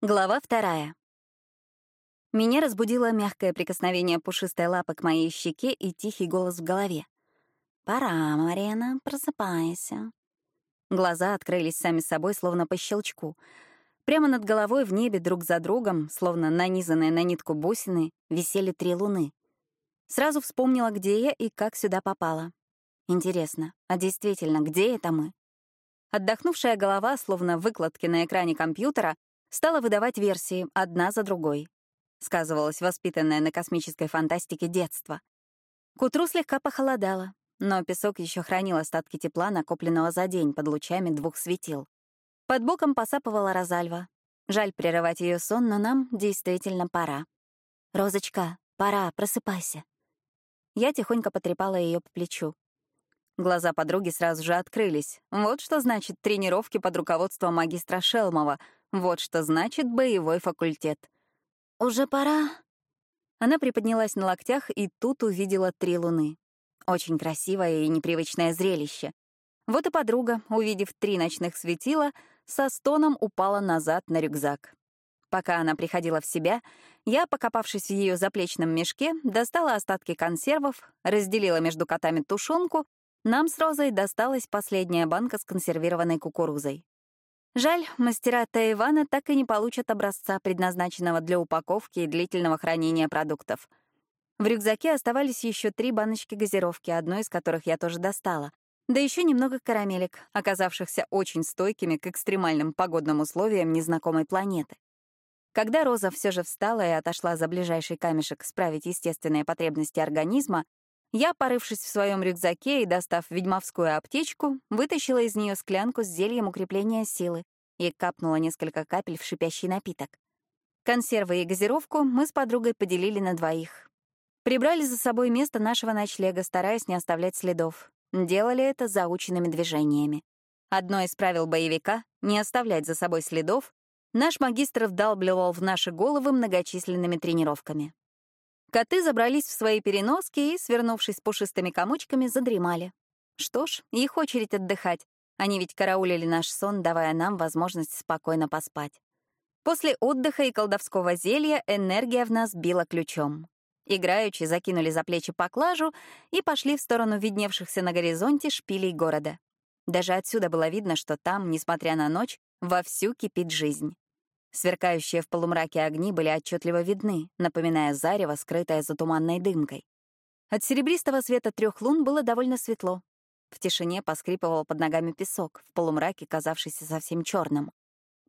Глава вторая. Меня разбудило мягкое прикосновение пушистой лапы к моей щеке и тихий голос в голове. «Пора, Марина, просыпайся». Глаза открылись сами собой, словно по щелчку. Прямо над головой в небе друг за другом, словно нанизанные на нитку бусины, висели три луны. Сразу вспомнила, где я и как сюда попала. Интересно, а действительно, где это мы? Отдохнувшая голова, словно выкладки на экране компьютера, стала выдавать версии одна за другой. Сказывалось воспитанное на космической фантастике детство. К утру слегка похолодало, но песок еще хранил остатки тепла, накопленного за день под лучами двух светил. Под боком посапывала Розальва. Жаль прерывать ее сон, но нам действительно пора. «Розочка, пора, просыпайся». Я тихонько потрепала ее по плечу. Глаза подруги сразу же открылись. Вот что значит тренировки под руководством магистра Шелмова — вот что значит боевой факультет. «Уже пора?» Она приподнялась на локтях и тут увидела три луны. Очень красивое и непривычное зрелище. Вот и подруга, увидев три ночных светила, со стоном упала назад на рюкзак. Пока она приходила в себя, я, покопавшись в ее заплечном мешке, достала остатки консервов, разделила между котами тушенку, нам с Розой досталась последняя банка с консервированной кукурузой. Жаль, мастера Тайвана так и не получат образца, предназначенного для упаковки и длительного хранения продуктов. В рюкзаке оставались еще три баночки газировки, одну из которых я тоже достала. Да еще немного карамелек, оказавшихся очень стойкими к экстремальным погодным условиям незнакомой планеты. Когда Роза все же встала и отошла за ближайший камешек справить естественные потребности организма, я, порывшись в своем рюкзаке и достав ведьмовскую аптечку, вытащила из нее склянку с зельем укрепления силы и капнула несколько капель в шипящий напиток. Консервы и газировку мы с подругой поделили на двоих. Прибрали за собой место нашего ночлега, стараясь не оставлять следов. Делали это заученными движениями. Одно из правил боевика — не оставлять за собой следов — наш магистр вдалбливал в наши головы многочисленными тренировками. Коты забрались в свои переноски и, свернувшись пушистыми комочками, задремали. Что ж, их очередь отдыхать. Они ведь караулили наш сон, давая нам возможность спокойно поспать. После отдыха и колдовского зелья энергия в нас била ключом. Играючи закинули за плечи поклажу и пошли в сторону видневшихся на горизонте шпилей города. Даже отсюда было видно, что там, несмотря на ночь, вовсю кипит жизнь. Сверкающие в полумраке огни были отчетливо видны, напоминая зарево, скрытое за туманной дымкой. От серебристого света трех лун было довольно светло. В тишине поскрипывал под ногами песок, в полумраке казавшийся совсем черным.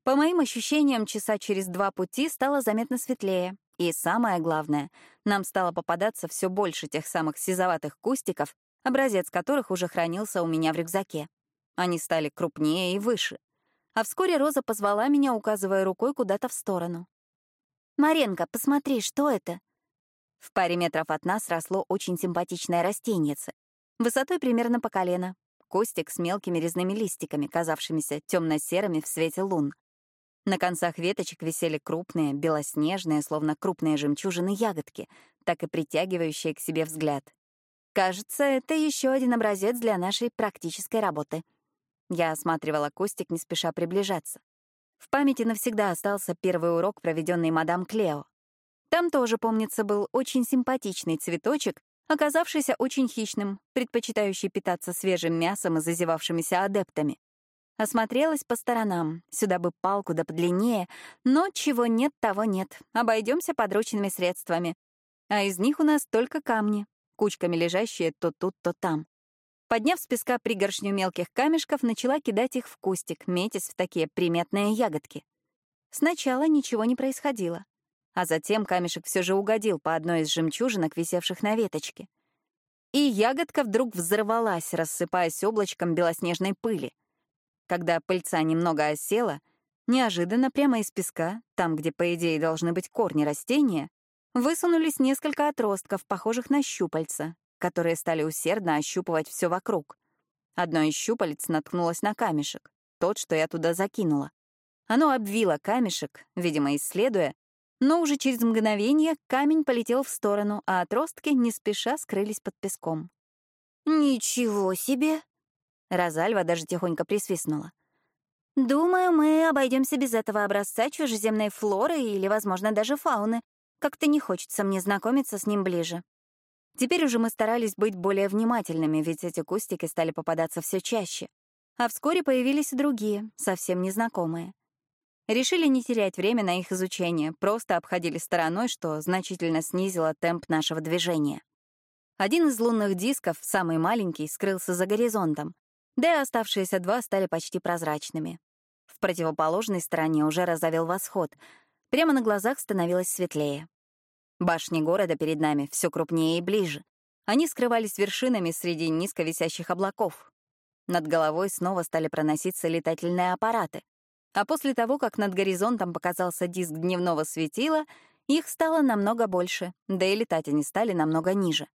По моим ощущениям, часа через два пути стало заметно светлее. И самое главное, нам стало попадаться все больше тех самых сизоватых кустиков, образец которых уже хранился у меня в рюкзаке. Они стали крупнее и выше. А вскоре Роза позвала меня, указывая рукой куда-то в сторону. «Маренко, посмотри, что это?» В паре метров от нас росло очень симпатичное растенице, высотой примерно по колено, кустик с мелкими резными листиками, казавшимися темно-серыми в свете лун. На концах веточек висели крупные, белоснежные, словно крупные жемчужины ягодки, так и притягивающие к себе взгляд. Кажется, это еще один образец для нашей практической работы — я осматривала кустик, не спеша приближаться. В памяти навсегда остался первый урок, проведенный мадам Клео. Там тоже, помнится, был очень симпатичный цветочек, оказавшийся очень хищным, предпочитающий питаться свежим мясом и зазевавшимися адептами. Осмотрелась по сторонам, сюда бы палку да подлиннее, но чего нет, того нет, обойдемся подручными средствами. А из них у нас только камни, кучками лежащие то тут, то там. Подняв с песка пригоршню мелких камешков, начала кидать их в кустик, метясь в такие приметные ягодки. Сначала ничего не происходило, а затем камешек все же угодил по одной из жемчужинок, висевших на веточке. И ягодка вдруг взорвалась, рассыпаясь облачком белоснежной пыли. Когда пыльца немного осела, неожиданно прямо из песка, там, где, по идее, должны быть корни растения, высунулись несколько отростков, похожих на щупальца, которые стали усердно ощупывать все вокруг. Одно из щупалец наткнулось на камешек, тот, что я туда закинула. Оно обвило камешек, видимо, исследуя, но уже через мгновение камень полетел в сторону, а отростки не спеша скрылись под песком. «Ничего себе!» Розальва даже тихонько присвистнула. Думаю, мы обойдемся без этого образца чужеземной флоры или, возможно, даже фауны. Как-то не хочется мне знакомиться с ним ближе. Теперь уже мы старались быть более внимательными, ведь эти кустики стали попадаться все чаще. А вскоре появились и другие, совсем незнакомые. Решили не терять время на их изучение, просто обходили стороной, что значительно снизило темп нашего движения. Один из лунных дисков, самый маленький, скрылся за горизонтом, да и оставшиеся два стали почти прозрачными. В противоположной стороне уже разовел восход. Прямо на глазах становилось светлее. Башни города перед нами все крупнее и ближе. Они скрывались вершинами среди низко висящих облаков. Над головой снова стали проноситься летательные аппараты. А после того, как над горизонтом показался диск дневного светила, их стало намного больше, да и летать они стали намного ниже.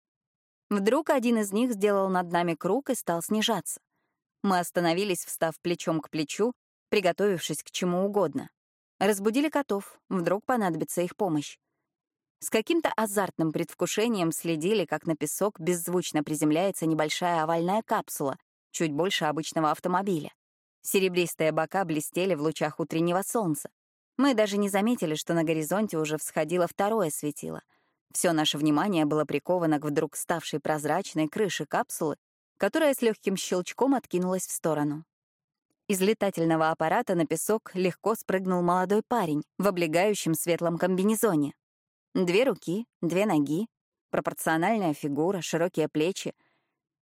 Вдруг один из них сделал над нами круг и стал снижаться. Мы остановились, встав плечом к плечу, приготовившись к чему угодно. Разбудили котов, вдруг понадобится их помощь. С каким-то азартным предвкушением следили, как на песок беззвучно приземляется небольшая овальная капсула, чуть больше обычного автомобиля. Серебристые бока блестели в лучах утреннего солнца. Мы даже не заметили, что на горизонте уже всходило второе светило. Все наше внимание было приковано к вдруг ставшей прозрачной крыше капсулы, которая с легким щелчком откинулась в сторону. Из летательного аппарата на песок легко спрыгнул молодой парень в облегающем светлом комбинезоне. Две руки, две ноги, пропорциональная фигура, широкие плечи,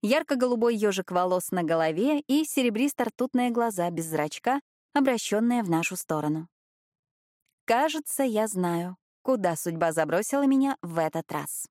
ярко-голубой ежик волос на голове и серебристо-ртутные глаза без зрачка, обращенные в нашу сторону. Кажется, я знаю, куда судьба забросила меня в этот раз.